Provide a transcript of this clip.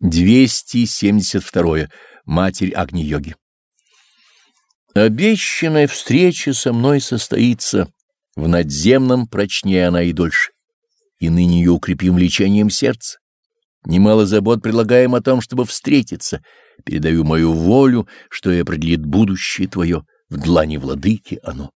272. Матерь Агни-йоги. Обещанная встреча со мной состоится, в надземном прочнее она и дольше, и ныне ее укрепим лечением сердца. Немало забот предлагаем о том, чтобы встретиться, передаю мою волю, что и определит будущее твое, в длани владыки оно.